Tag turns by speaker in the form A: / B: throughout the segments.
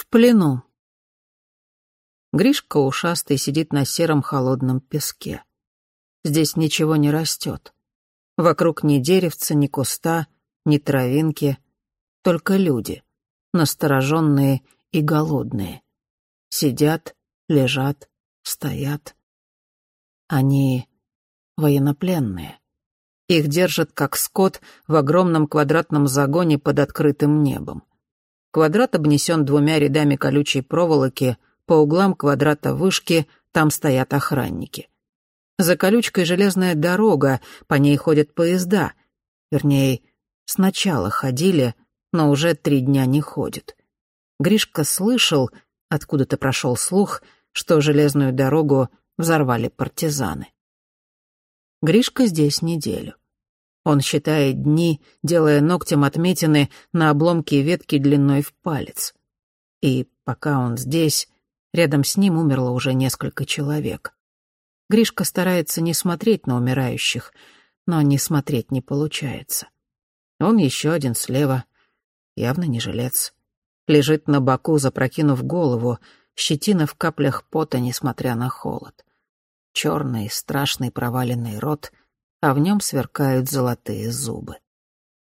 A: В плену. Гришка ушастый сидит на сером холодном песке. Здесь ничего не растет. Вокруг ни деревца, ни куста, ни травинки, только люди, настороженные и голодные. Сидят, лежат, стоят. Они военнопленные. Их держат как скот в огромном квадратном загоне под открытым небом. Квадрат обнесен двумя рядами колючей проволоки, по углам квадрата вышки там стоят охранники. За колючкой железная дорога, по ней ходят поезда. Вернее, сначала ходили, но уже три дня не ходят. Гришка слышал, откуда-то прошел слух, что железную дорогу взорвали партизаны. Гришка здесь неделю. Он считает дни, делая ногтем отметины на обломке ветки длиной в палец. И пока он здесь, рядом с ним умерло уже несколько человек. Гришка старается не смотреть на умирающих, но не смотреть не получается. Он еще один слева, явно не жилец. Лежит на боку, запрокинув голову, щетина в каплях пота, несмотря на холод. Черный, страшный проваленный рот — а в нем сверкают золотые зубы.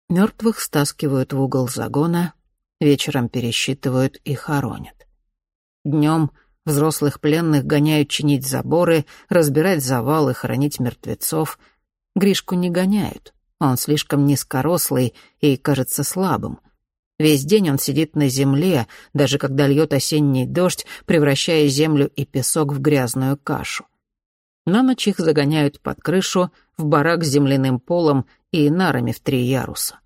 A: Мертвых стаскивают в угол загона, вечером пересчитывают и хоронят. Днем взрослых пленных гоняют чинить заборы, разбирать завалы, хоронить мертвецов. Гришку не гоняют, он слишком низкорослый и кажется слабым. Весь день он сидит на земле, даже когда льет осенний дождь, превращая землю и песок в грязную кашу. На ночь их загоняют под крышу, в барак с земляным полом и нарами в три яруса.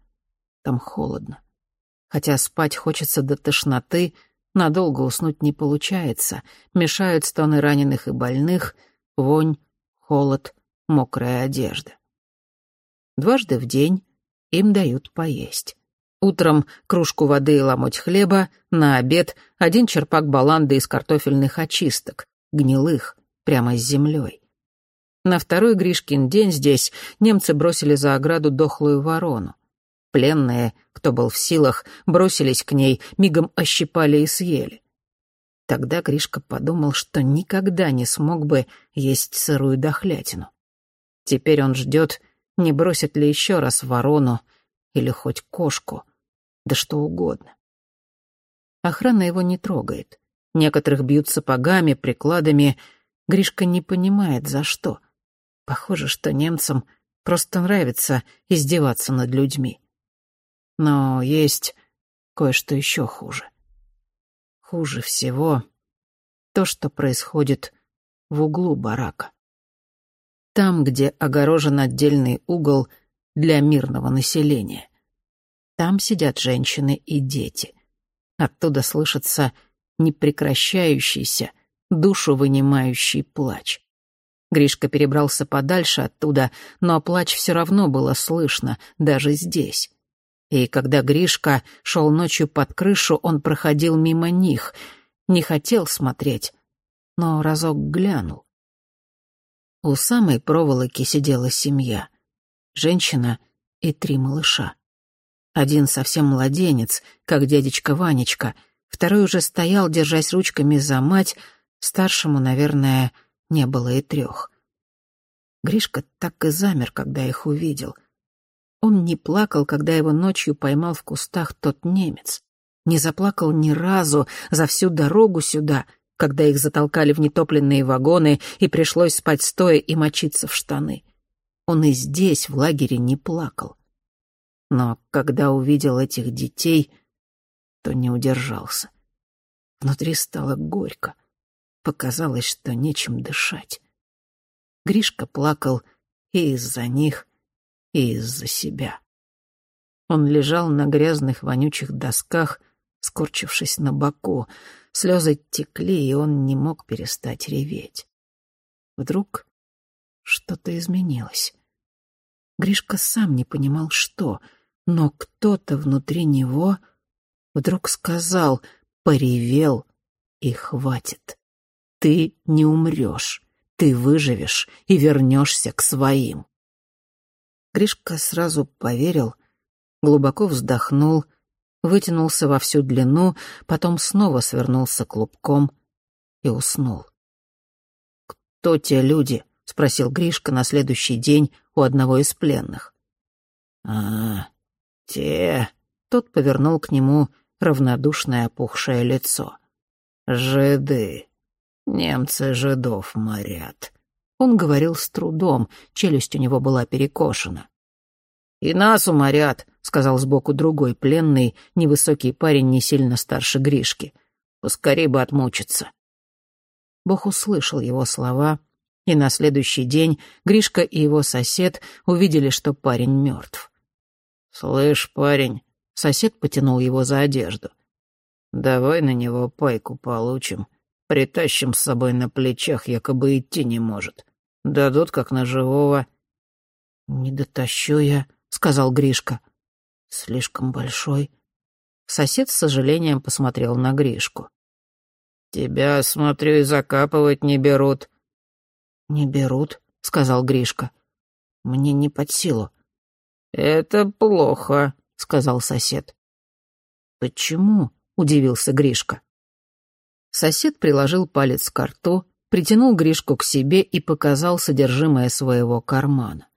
A: Там холодно. Хотя спать хочется до тошноты, надолго уснуть не получается. Мешают стоны раненых и больных, вонь, холод, мокрая одежда. Дважды в день им дают поесть. Утром кружку воды и ломоть хлеба, на обед один черпак баланды из картофельных очисток, гнилых, прямо с землей. На второй Гришкин день здесь немцы бросили за ограду дохлую ворону. Пленные, кто был в силах, бросились к ней, мигом ощипали и съели. Тогда Гришка подумал, что никогда не смог бы есть сырую дохлятину. Теперь он ждет, не бросит ли еще раз ворону или хоть кошку, да что угодно. Охрана его не трогает. Некоторых бьют сапогами, прикладами. Гришка не понимает, за что — Похоже, что немцам просто нравится издеваться над людьми. Но есть кое-что еще хуже. Хуже всего то, что происходит в углу барака. Там, где огорожен отдельный угол для мирного населения. Там сидят женщины и дети. Оттуда слышится непрекращающийся, душу вынимающий плач. Гришка перебрался подальше оттуда, но плач все равно было слышно, даже здесь. И когда Гришка шел ночью под крышу, он проходил мимо них. Не хотел смотреть, но разок глянул. У самой проволоки сидела семья. Женщина и три малыша. Один совсем младенец, как дядечка Ванечка, второй уже стоял, держась ручками за мать, старшему, наверное, не было и трех. Гришка так и замер, когда их увидел. Он не плакал, когда его ночью поймал в кустах тот немец. Не заплакал ни разу за всю дорогу сюда, когда их затолкали в нетопленные вагоны и пришлось спать стоя и мочиться в штаны. Он и здесь, в лагере, не плакал. Но когда увидел этих детей, то не удержался. Внутри стало горько показалось, что нечем дышать. Гришка плакал и из-за них, и из-за себя. Он лежал на грязных вонючих досках, скорчившись на боку. Слезы текли, и он не мог перестать реветь. Вдруг что-то изменилось. Гришка сам не понимал, что, но кто-то внутри него вдруг сказал, поревел и хватит. Ты не умрешь, ты выживешь и вернешься к своим. Гришка сразу поверил, глубоко вздохнул вытянулся во всю длину, потом снова свернулся клубком и уснул. «Кто те люди?» — спросил Гришка на следующий день у одного из пленных. «А, те...» — тот повернул к нему равнодушное опухшее лицо. «Жиды. Немцы жидов морят». Он говорил с трудом, челюсть у него была перекошена. «И нас уморят», — сказал сбоку другой пленный, невысокий парень, не сильно старше Гришки. «Поскорей бы отмучиться». Бог услышал его слова, и на следующий день Гришка и его сосед увидели, что парень мертв. «Слышь, парень», — сосед потянул его за одежду. «Давай на него пайку получим. Притащим с собой на плечах, якобы идти не может. Дадут, как на живого». «Не дотащу я», — сказал Гришка. «Слишком большой». Сосед с сожалением посмотрел на Гришку. «Тебя, смотрю, и закапывать не берут». «Не берут», — сказал Гришка. «Мне не под силу». «Это плохо», — сказал сосед. «Почему?» — удивился Гришка. Сосед приложил палец к рту, притянул Гришку к себе и показал содержимое своего кармана.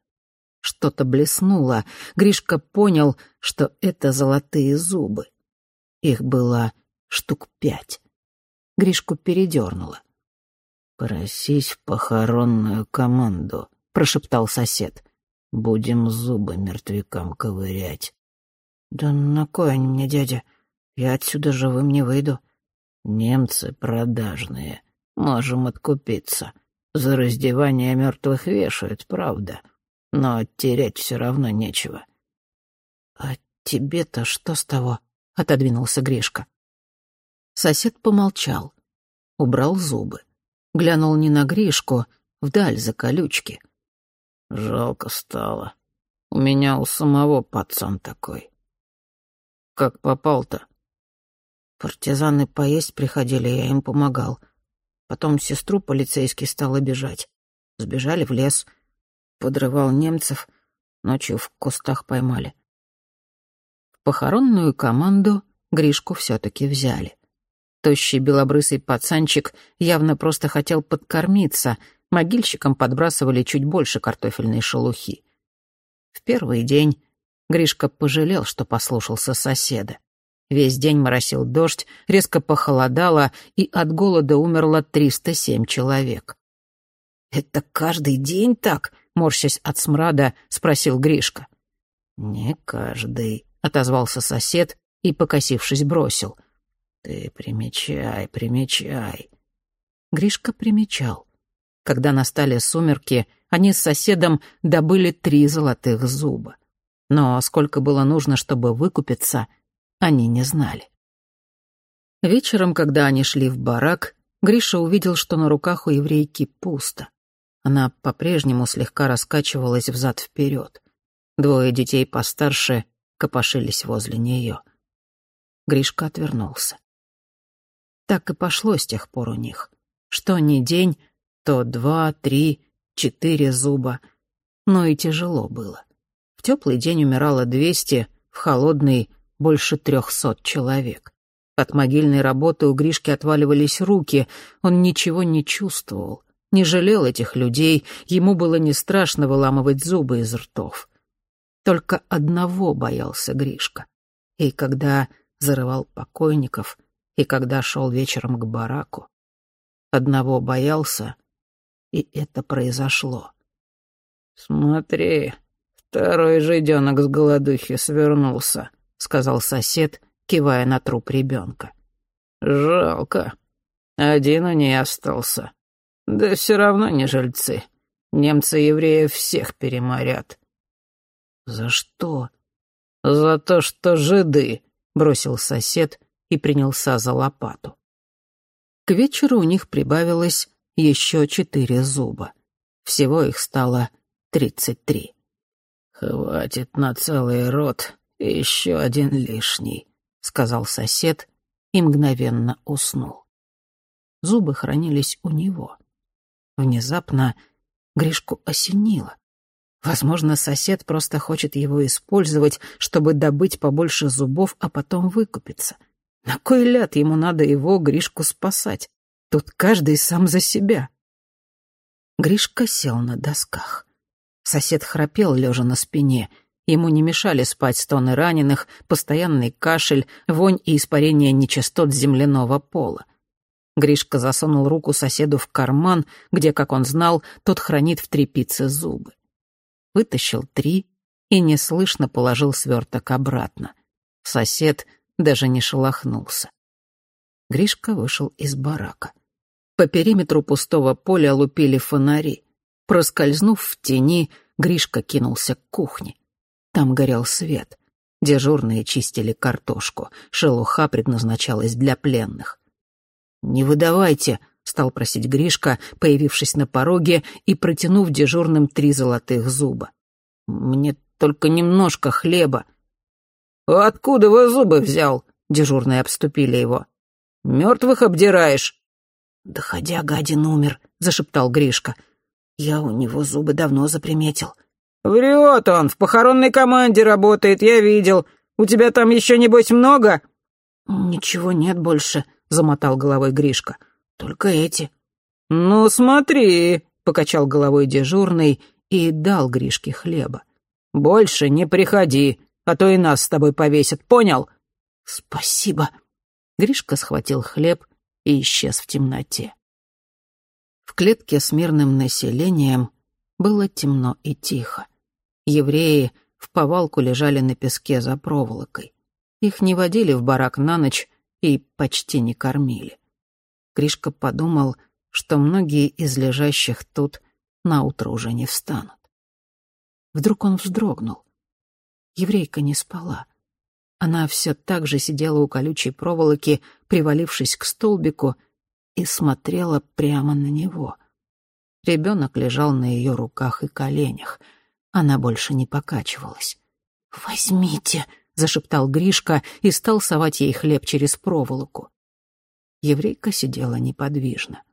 A: Что-то блеснуло. Гришка понял, что это золотые зубы. Их было штук пять. Гришку передернуло. «Просись в похоронную команду», — прошептал сосед. «Будем зубы мертвякам ковырять». «Да на кой они мне, дядя? Я отсюда живым не выйду». «Немцы продажные. Можем откупиться. За раздевание мертвых вешают, правда но терять все равно нечего». «А тебе-то что с того?» — отодвинулся Гришка. Сосед помолчал, убрал зубы, глянул не на Гришку, вдаль за колючки. «Жалко стало. У меня у самого пацан такой. Как попал-то?» Партизаны поесть приходили, я им помогал. Потом сестру полицейский стал обижать. Сбежали в лес — подрывал немцев, ночью в кустах поймали. В похоронную команду Гришку все-таки взяли. Тощий белобрысый пацанчик явно просто хотел подкормиться, могильщикам подбрасывали чуть больше картофельной шелухи. В первый день Гришка пожалел, что послушался соседа. Весь день моросил дождь, резко похолодало, и от голода умерло 307 человек. «Это каждый день так?» — морщась от смрада, спросил Гришка. «Не каждый», — отозвался сосед и, покосившись, бросил. «Ты примечай, примечай». Гришка примечал. Когда настали сумерки, они с соседом добыли три золотых зуба. Но сколько было нужно, чтобы выкупиться, они не знали. Вечером, когда они шли в барак, Гриша увидел, что на руках у еврейки пусто. Она по-прежнему слегка раскачивалась взад-вперед. Двое детей постарше копошились возле нее. Гришка отвернулся. Так и пошло с тех пор у них. Что ни день, то два, три, четыре зуба. Но и тяжело было. В теплый день умирало двести, в холодный — больше трехсот человек. От могильной работы у Гришки отваливались руки, он ничего не чувствовал — не жалел этих людей, ему было не страшно выламывать зубы из ртов. Только одного боялся Гришка. И когда зарывал покойников, и когда шел вечером к бараку. Одного боялся, и это произошло. «Смотри, второй жиденок с голодухи свернулся», — сказал сосед, кивая на труп ребенка. «Жалко. Один у ней остался. Да все равно не жильцы. Немцы евреев всех переморят. За что? За то, что жиды, бросил сосед и принялся за лопату. К вечеру у них прибавилось еще четыре зуба. Всего их стало тридцать три. «Хватит на целый рот, еще один лишний», — сказал сосед и мгновенно уснул. Зубы хранились у него. Внезапно Гришку осенило. Возможно, сосед просто хочет его использовать, чтобы добыть побольше зубов, а потом выкупиться. На кой ляд ему надо его, Гришку, спасать? Тут каждый сам за себя. Гришка сел на досках. Сосед храпел, лежа на спине. Ему не мешали спать стоны раненых, постоянный кашель, вонь и испарение нечистот земляного пола. Гришка засунул руку соседу в карман, где, как он знал, тот хранит в трепице зубы. Вытащил три и неслышно положил сверток обратно. Сосед даже не шелохнулся. Гришка вышел из барака. По периметру пустого поля лупили фонари. Проскользнув в тени, Гришка кинулся к кухне. Там горел свет. Дежурные чистили картошку. Шелуха предназначалась для пленных. «Не выдавайте», — стал просить Гришка, появившись на пороге и протянув дежурным три золотых зуба. «Мне только немножко хлеба». «Откуда вы зубы взял?» — дежурные обступили его. «Мертвых обдираешь?»
B: «Доходя, гадин умер», — зашептал Гришка. «Я у него зубы давно заприметил».
C: «Врет он, в похоронной команде работает, я видел. У тебя там еще, небось, много?»
B: «Ничего нет больше», замотал головой Гришка. «Только эти».
C: «Ну, смотри», — покачал головой дежурный и дал Гришке хлеба. «Больше не приходи, а то и нас с тобой повесят, понял?»
B: «Спасибо».
A: Гришка схватил хлеб и исчез в темноте. В клетке с мирным населением было темно и тихо. Евреи в повалку лежали на песке за проволокой. Их не водили в барак на ночь, и почти не кормили. Гришка подумал, что многие из лежащих тут наутро уже не встанут. Вдруг он вздрогнул. Еврейка не спала. Она все так же сидела у колючей проволоки, привалившись к столбику, и смотрела прямо на него. Ребенок лежал на ее руках и коленях. Она больше не покачивалась.
B: «Возьмите!»
A: — зашептал Гришка и стал совать ей хлеб через проволоку. Еврейка сидела неподвижно.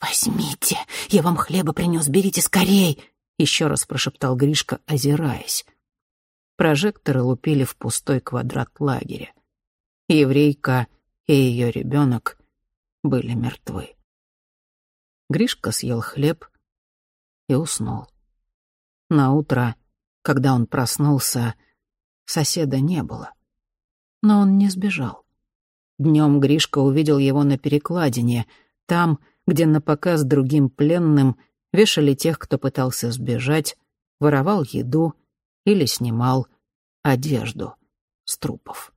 B: «Возьмите, я вам хлеба принес, берите скорей!» — еще раз прошептал Гришка, озираясь.
A: Прожекторы лупили в пустой квадрат лагеря. Еврейка и ее ребенок были мертвы. Гришка съел хлеб и уснул. На утро, когда он проснулся, Соседа не было. Но он не сбежал. Днем Гришка увидел его на перекладине, там, где на показ другим пленным вешали тех, кто пытался сбежать, воровал еду или снимал одежду с трупов.